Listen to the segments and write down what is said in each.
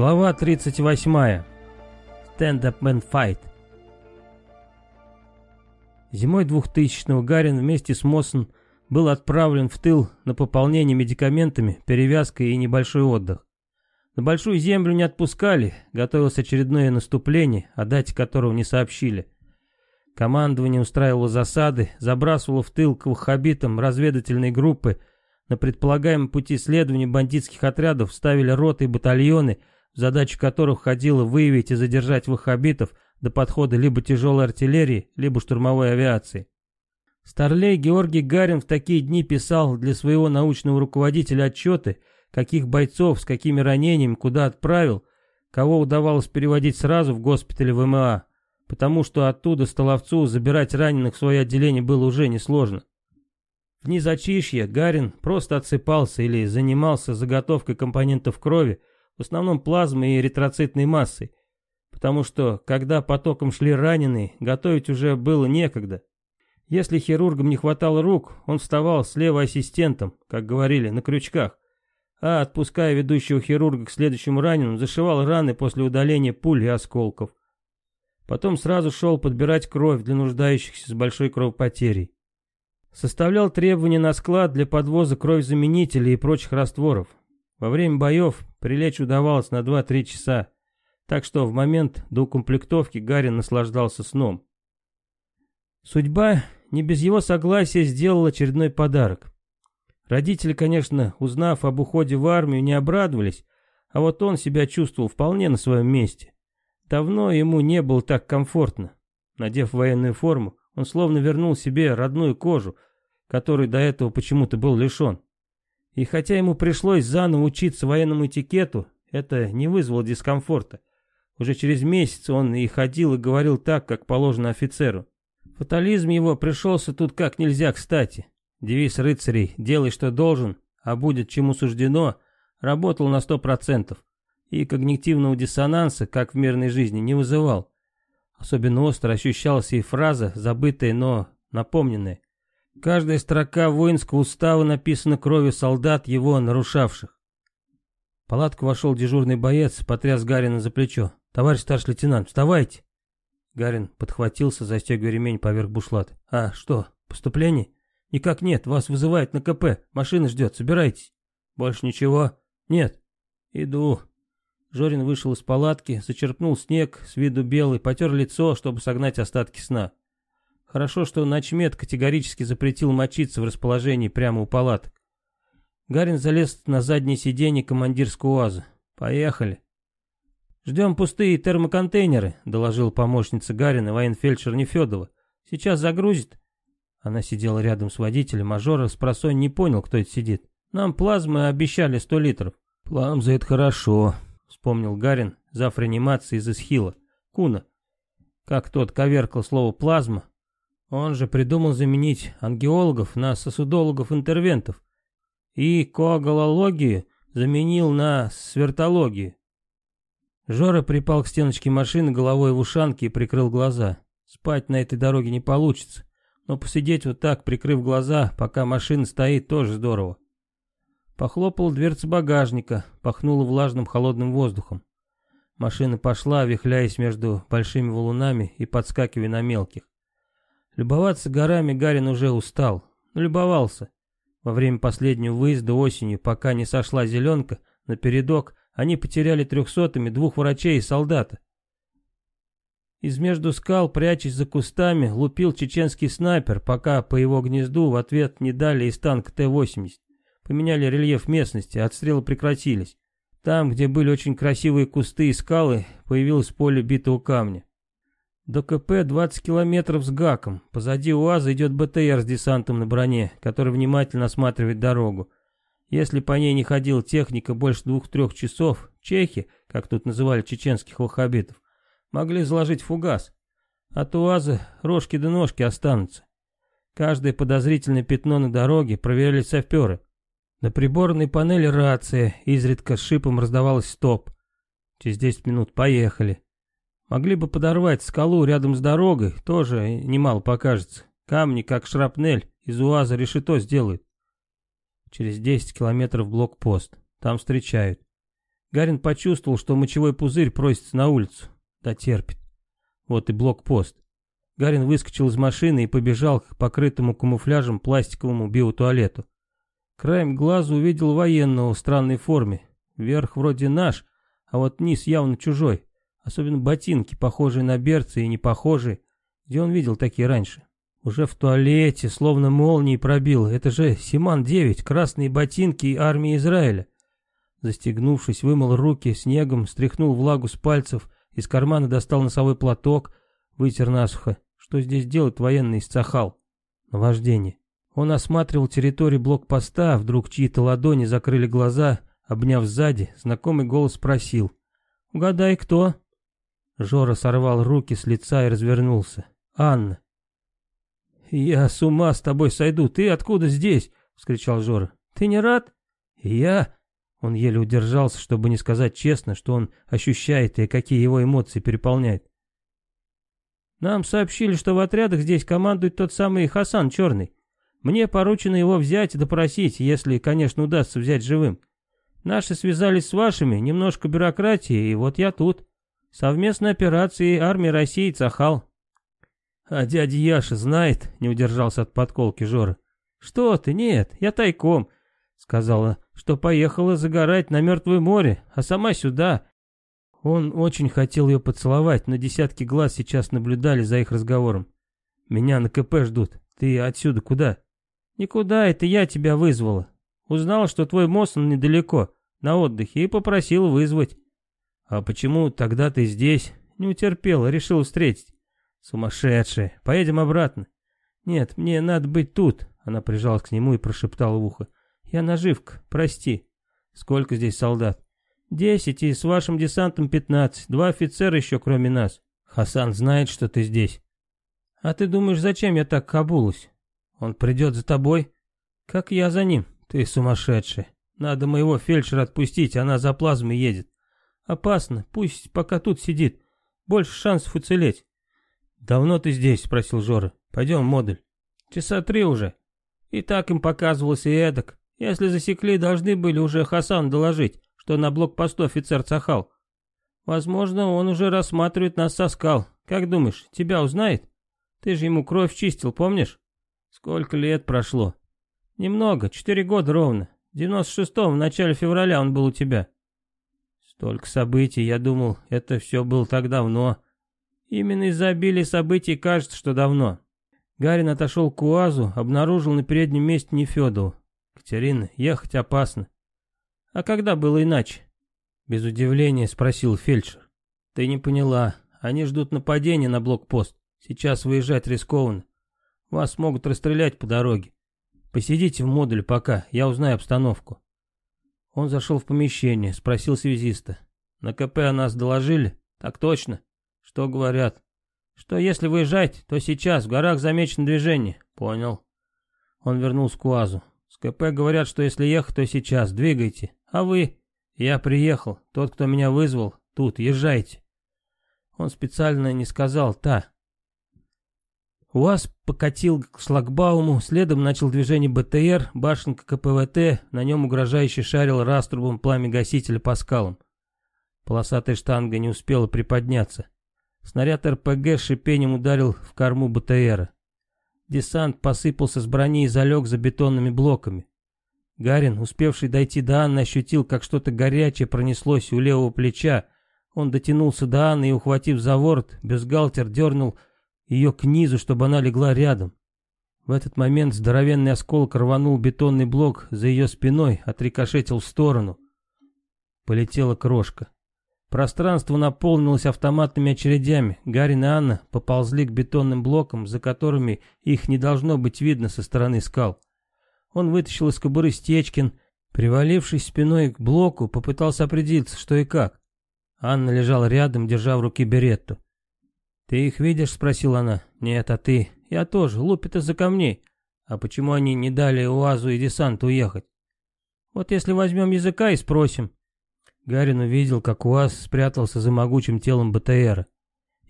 Глава 38. Stand-up and fight. Зимой 2000-го Гарин вместе с Моссен был отправлен в тыл на пополнение медикаментами, перевязкой и небольшой отдых. На Большую Землю не отпускали, готовилось очередное наступление, о дате которого не сообщили. Командование устраивало засады, забрасывало в тыл к ваххабитам разведывательные группы, на предполагаемом пути следования бандитских отрядов ставили роты и батальоны, в задачу которых входило выявить и задержать ваххабитов до подхода либо тяжелой артиллерии, либо штурмовой авиации. Старлей Георгий Гарин в такие дни писал для своего научного руководителя отчеты, каких бойцов, с какими ранениями, куда отправил, кого удавалось переводить сразу в госпиталь ВМА, потому что оттуда Столовцу забирать раненых в свое отделение было уже несложно. В дни зачишья Гарин просто отсыпался или занимался заготовкой компонентов крови, в основном плазмой и эритроцитной массой, потому что, когда потоком шли раненые, готовить уже было некогда. Если хирургам не хватало рук, он вставал слева ассистентом, как говорили, на крючках, а, отпуская ведущего хирурга к следующему раненому, зашивал раны после удаления пуль и осколков. Потом сразу шел подбирать кровь для нуждающихся с большой кровопотерей. Составлял требования на склад для подвоза кровь-заменителей и прочих растворов. Во время боев прилечь удавалось на 2-3 часа, так что в момент до укомплектовки Гарин наслаждался сном. Судьба не без его согласия сделала очередной подарок. Родители, конечно, узнав об уходе в армию, не обрадовались, а вот он себя чувствовал вполне на своем месте. Давно ему не было так комфортно. Надев военную форму, он словно вернул себе родную кожу, которой до этого почему-то был лишен. И хотя ему пришлось заново учиться военному этикету, это не вызвало дискомфорта. Уже через месяц он и ходил и говорил так, как положено офицеру. Фатализм его пришелся тут как нельзя кстати. Девиз рыцарей «делай, что должен, а будет, чему суждено» работал на сто процентов. И когнитивного диссонанса, как в мирной жизни, не вызывал. Особенно остро ощущалась и фраза, забытая, но напомненная. Каждая строка воинского устава написана кровью солдат, его нарушавших. В палатку вошел дежурный боец, потряс Гарина за плечо. «Товарищ старший лейтенант, вставайте!» Гарин подхватился, застегивая ремень поверх бушлата. «А, что, поступление?» «Никак нет, вас вызывают на КП, машина ждет, собирайтесь». «Больше ничего?» «Нет». «Иду», Жорин вышел из палатки, зачерпнул снег, с виду белый, потер лицо, чтобы согнать остатки сна. Хорошо, что начмет категорически запретил мочиться в расположении прямо у палаток. Гарин залез на заднее сиденье командирского УАЗа. «Поехали». «Ждем пустые термоконтейнеры», — доложил помощница Гарина, военфельдшер Нефедова. «Сейчас загрузит». Она сидела рядом с водителем, мажора с просонь не понял, кто это сидит. «Нам плазмы обещали сто литров». «Пламза — это хорошо», вспомнил Гарин, зав. реанимации из Исхила, Куна. Как тот коверкал слово «плазма», он же придумал заменить ангиологов на сосудологов-интервентов и коагулологию заменил на свертологию. Жора припал к стеночке машины головой в ушанке и прикрыл глаза. Спать на этой дороге не получится, но посидеть вот так, прикрыв глаза, пока машина стоит, тоже здорово. Похлопал дверца багажника, пахнуло влажным холодным воздухом. Машина пошла, вихляясь между большими валунами и подскакивая на мелких. Любоваться горами Гарин уже устал, но любовался. Во время последнего выезда осенью, пока не сошла зеленка, напередок они потеряли трехсотыми двух врачей и солдата. Из между скал, прячась за кустами, лупил чеченский снайпер, пока по его гнезду в ответ не дали из танка Т-80. Поменяли рельеф местности, отстрелы прекратились. Там, где были очень красивые кусты и скалы, появилось поле битого камня. До КП 20 километров с гаком. Позади УАЗа идет БТР с десантом на броне, который внимательно осматривает дорогу. Если по ней не ходила техника больше двух-трех часов, чехи, как тут называли чеченских ваххабитов, могли заложить фугас. От УАЗа рожки до ножки останутся. Каждое подозрительное пятно на дороге проверяли саперы. На приборной панели рация, изредка шипом раздавалась стоп. Через 10 минут поехали. Могли бы подорвать скалу рядом с дорогой, тоже немало покажется. Камни, как шрапнель, из УАЗа решето сделают. Через 10 километров блокпост. Там встречают. Гарин почувствовал, что мочевой пузырь просится на улицу. Да терпит. Вот и блокпост. Гарин выскочил из машины и побежал к покрытому камуфляжем пластиковому биотуалету. Краем глаза увидел военного в странной форме. Верх вроде наш, а вот низ явно чужой. Особенно ботинки, похожие на берцы и не похожие. Где он видел такие раньше? Уже в туалете, словно молнией пробил. Это же Симан-9, красные ботинки армии Израиля. Застегнувшись, вымыл руки снегом, стряхнул влагу с пальцев, из кармана достал носовой платок, вытер насухо. Что здесь делает военный из Цахал? Наваждение. Он осматривал территорию блокпоста, вдруг чьи-то ладони закрыли глаза, обняв сзади, знакомый голос спросил. «Угадай, кто?» Жора сорвал руки с лица и развернулся. «Анна». «Я с ума с тобой сойду, ты откуда здесь?» — вскричал Жора. «Ты не рад?» «Я...» Он еле удержался, чтобы не сказать честно, что он ощущает и какие его эмоции переполняют. «Нам сообщили, что в отрядах здесь командует тот самый Хасан Черный. Мне поручено его взять и допросить, если, конечно, удастся взять живым. Наши связались с вашими, немножко бюрократии, и вот я тут. Совместной операции армии России Цахал. А дядя Яша знает, не удержался от подколки Жора. Что ты, нет, я тайком. Сказала, что поехала загорать на Мертвое море, а сама сюда. Он очень хотел ее поцеловать, но десятки глаз сейчас наблюдали за их разговором. Меня на КП ждут. Ты отсюда куда? Никуда, это я тебя вызвала. Узнала, что твой Моссон недалеко, на отдыхе, и попросила вызвать. А почему тогда ты здесь? Не утерпела, решил встретить. Сумасшедшая. Поедем обратно. Нет, мне надо быть тут. Она прижалась к нему и прошептала в ухо. Я наживка, прости. Сколько здесь солдат? Десять, и с вашим десантом пятнадцать. Два офицера еще, кроме нас. Хасан знает, что ты здесь. А ты думаешь, зачем я так кабулась? Он придет за тобой? Как я за ним? Ты сумасшедший. Надо моего фельдшера отпустить, она за плазмой едет. Опасно, пусть пока тут сидит. Больше шансов уцелеть. Давно ты здесь? Спросил Жора. Пойдем, модуль. Часа три уже. И так им показывалось и эдак. Если засекли, должны были уже Хасан доложить, что на блокпосту офицер Цахал. Возможно, он уже рассматривает нас со скал. Как думаешь, тебя узнает? Ты же ему кровь чистил, помнишь? Сколько лет прошло? Немного, четыре года ровно. В девяносто шестом, в начале февраля он был у тебя. Столько событий, я думал, это все было так давно. Именно из-за обилия событий кажется, что давно. Гарин отошел к УАЗу, обнаружил на переднем месте Нефедову. Катерина, ехать опасно. А когда было иначе? Без удивления спросил фельдшер. Ты не поняла. Они ждут нападения на блокпост. Сейчас выезжать рискованно. Вас могут расстрелять по дороге. Посидите в модуле пока, я узнаю обстановку. Он зашел в помещение, спросил связиста. На КП о нас доложили? Так точно. Что говорят? Что если выезжать, то сейчас, в горах замечено движение. Понял. Он вернулся к УАЗу. С КП говорят, что если ехать, то сейчас, двигайте. А вы? Я приехал, тот, кто меня вызвал, тут, езжайте. Он специально не сказал «та», УАЗ покатил к шлагбауму, следом начал движение БТР, башенка КПВТ, на нем угрожающе шарил раструбом пламя гасителя по скалам. Полосатая штанга не успела приподняться. Снаряд РПГ шипением ударил в корму БТРа. Десант посыпался с брони и залег за бетонными блоками. Гарин, успевший дойти до Анны, ощутил, как что-то горячее пронеслось у левого плеча. Он дотянулся до Анны и, ухватив за ворот, бюстгальтер дернул ее к низу, чтобы она легла рядом. В этот момент здоровенный осколок рванул бетонный блок за ее спиной, отрикошетил в сторону. Полетела крошка. Пространство наполнилось автоматными очередями. Гарин и Анна поползли к бетонным блокам, за которыми их не должно быть видно со стороны скал. Он вытащил из кобуры Стечкин, привалившись спиной к блоку, попытался определиться, что и как. Анна лежала рядом, держа в руке беретту. «Ты их видишь?» — спросила она. «Нет, а ты?» «Я тоже. Лупят из-за камней. А почему они не дали УАЗу и десанту уехать?» «Вот если возьмем языка и спросим». Гарин увидел, как УАЗ спрятался за могучим телом БТРа.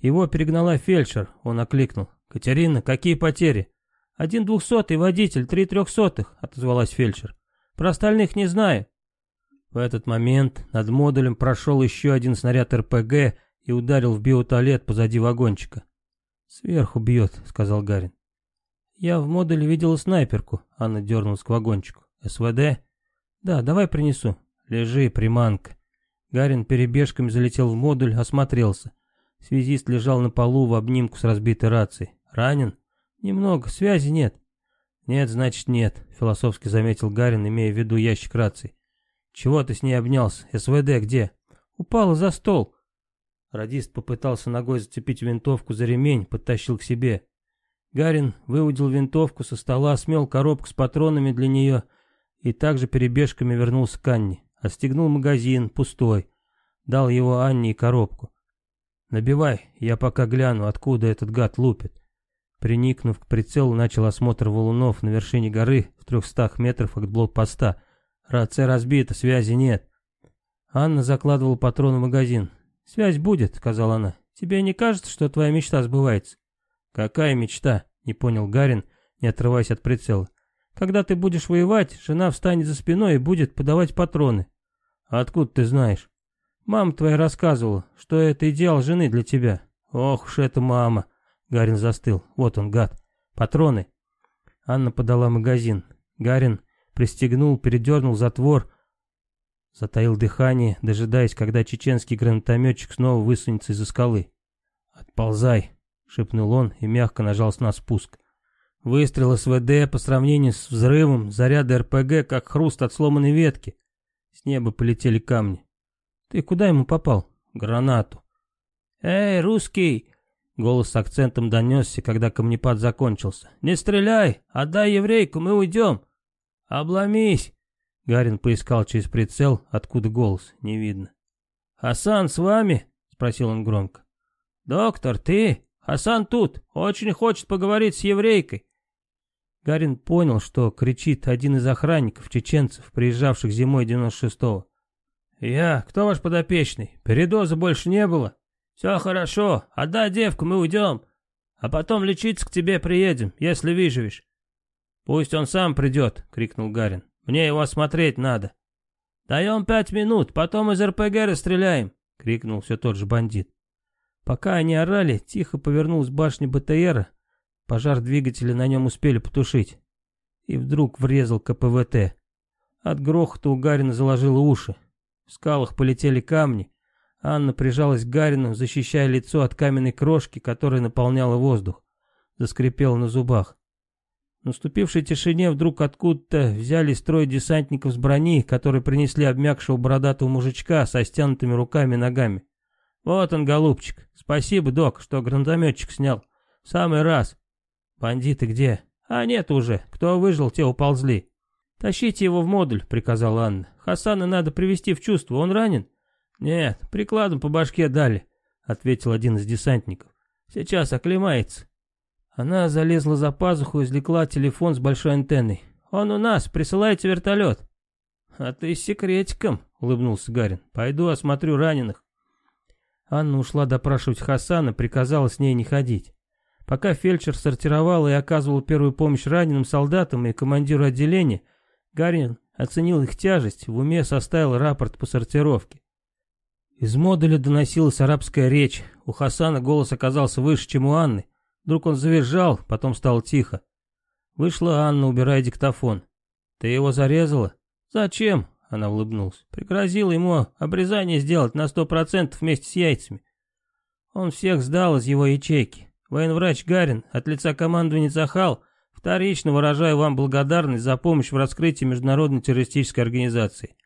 Его перегнала фельдшер, он окликнул. «Катерина, какие потери?» «Один двухсотый водитель, три трехсотых», — отозвалась фельдшер. «Про остальных не знаю». В этот момент над модулем прошел еще один снаряд РПГ и ударил в биотуалет позади вагончика. «Сверху бьет», — сказал Гарин. «Я в модуле видела снайперку», — Анна дернулась к вагончику. «СВД?» «Да, давай принесу». «Лежи, приманка». Гарин перебежками залетел в модуль, осмотрелся. Связист лежал на полу в обнимку с разбитой рацией. «Ранен?» «Немного, связи нет». «Нет, значит нет», — философски заметил Гарин, имея в виду ящик рации. «Чего ты с ней обнялся? СВД где?» «Упала за стол». Радист попытался ногой зацепить винтовку за ремень, подтащил к себе. Гарин выудил винтовку со стола, смел коробку с патронами для нее и также перебежками вернулся к Анне. Отстегнул магазин, пустой. Дал его Анне и коробку. «Набивай, я пока гляну, откуда этот гад лупит». Приникнув к прицелу, начал осмотр валунов на вершине горы в трехстах метрах от блокпоста. Рация разбита, связи нет. Анна закладывала патроны в магазин. «Связь будет», — сказала она. «Тебе не кажется, что твоя мечта сбывается?» «Какая мечта?» — не понял Гарин, не отрываясь от прицела. «Когда ты будешь воевать, жена встанет за спиной и будет подавать патроны». «А откуда ты знаешь?» «Мама твоя рассказывала, что это идеал жены для тебя». «Ох уж это мама!» Гарин застыл. Вот он, гад. Патроны. Анна подала магазин. Гарин пристегнул, передернул затвор, затаил дыхание, дожидаясь, когда чеченский гранатометчик снова высунется из-за скалы. «Отползай!» — шепнул он и мягко нажал на спуск. Выстрел СВД по сравнению с взрывом, заряды РПГ, как хруст от сломанной ветки. С неба полетели камни. «Ты куда ему попал?» «Гранату». «Эй, русский!» Голос с акцентом донесся, когда камнепад закончился. «Не стреляй! Отдай еврейку, мы уйдем!» «Обломись!» Гарин поискал через прицел, откуда голос, не видно. «Хасан с вами?» — спросил он громко. «Доктор, ты? Хасан тут, очень хочет поговорить с еврейкой». Гарин понял, что кричит один из охранников, чеченцев, приезжавших зимой 96-го. «Я, кто ваш подопечный? Передоза больше не было?» «Все хорошо, отдай девку, мы уйдем. А потом лечиться к тебе приедем, если выживешь». «Пусть он сам придет», — крикнул Гарин. «Мне его осмотреть надо». «Даем пять минут, потом из РПГ расстреляем», — крикнул все тот же бандит. Пока они орали, тихо повернулась башня БТРа. Пожар двигателя на нем успели потушить. И вдруг врезал КПВТ. От грохота у Гарина заложило уши. В скалах полетели камни. Анна прижалась к Гарину, защищая лицо от каменной крошки, которая наполняла воздух. Заскрипела на зубах. В наступившей тишине вдруг откуда-то взяли строй десантников с брони, которые принесли обмякшего бородатого мужичка со стянутыми руками и ногами. «Вот он, голубчик. Спасибо, док, что гранатометчик снял. самый раз. Бандиты где? А нет уже. Кто выжил, те уползли. Тащите его в модуль», — приказала Анна. «Хасана надо привести в чувство. Он ранен?» «Нет, прикладом по башке дали», — ответил один из десантников. «Сейчас оклемается». Она залезла за пазуху и извлекла телефон с большой антенной. «Он у нас, присылайте вертолет». «А ты с секретиком», — улыбнулся Гарин. «Пойду осмотрю раненых». Анна ушла допрашивать Хасана, приказала с ней не ходить. Пока фельдшер сортировал и оказывал первую помощь раненым солдатам и командиру отделения, Гарин оценил их тяжесть, в уме составил рапорт по сортировке. Из модуля доносилась арабская речь. У Хасана голос оказался выше, чем у Анны. Вдруг он завизжал, потом стало тихо. Вышла Анна, убирая диктофон. «Ты его зарезала?» «Зачем?» — она улыбнулась. «Пригрозила ему обрезание сделать на сто процентов вместе с яйцами. Он всех сдал из его ячейки. Военврач Гарин от лица командования Захал вторично выражаю вам благодарность за помощь в раскрытии международной террористической организации.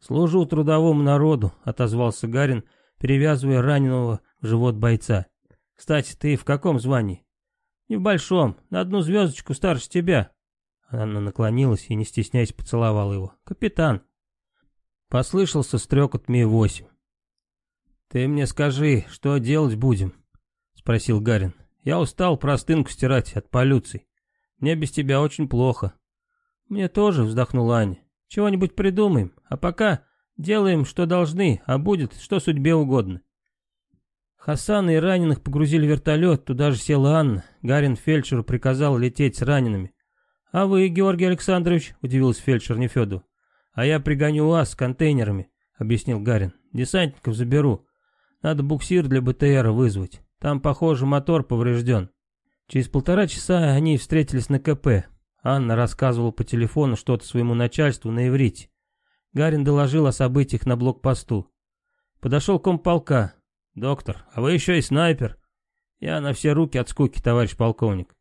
«Служу трудовому народу», — отозвался Гарин, перевязывая раненого в живот бойца. «Кстати, ты в каком звании?» «Не в большом, на одну звездочку старше тебя». Она наклонилась и, не стесняясь, поцеловала его. «Капитан». Послышался стрекот Ми-8. «Ты мне скажи, что делать будем?» — спросил Гарин. «Я устал простынку стирать от полюций. Мне без тебя очень плохо». «Мне тоже», — вздохнула Аня. Чего-нибудь придумаем, а пока делаем, что должны, а будет, что судьбе угодно. Хасана и раненых погрузили в вертолет, туда же села Анна. Гарин фельдшеру приказал лететь с ранеными. «А вы, Георгий Александрович?» — удивился фельдшер Нефедов. «А я пригоню УАЗ с контейнерами», — объяснил Гарин. «Десантников заберу. Надо буксир для БТРа вызвать. Там, похоже, мотор поврежден». Через полтора часа они встретились на КП. Анна рассказывала по телефону что-то своему начальству на иврите. Гарин доложил о событиях на блокпосту. Подошел комполка. «Доктор, а вы еще и снайпер?» «Я на все руки от скуки, товарищ полковник».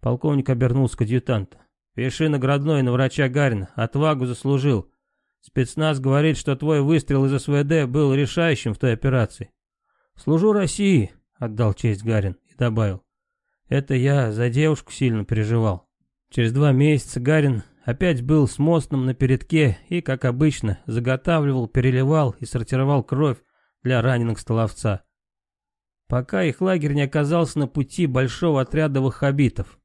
Полковник обернулся к адъютанту. «Пиши наградной на врача Гарина. Отвагу заслужил. Спецназ говорит, что твой выстрел из СВД был решающим в той операции». «Служу России», — отдал честь Гарин и добавил. «Это я за девушку сильно переживал». Через два месяца Гарин опять был с мостом на передке и, как обычно, заготавливал, переливал и сортировал кровь для раненых столовца. Пока их лагерь не оказался на пути большого отряда ваххабитов.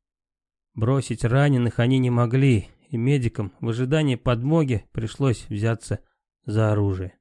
Бросить раненых они не могли, и медикам в ожидании подмоги пришлось взяться за оружие.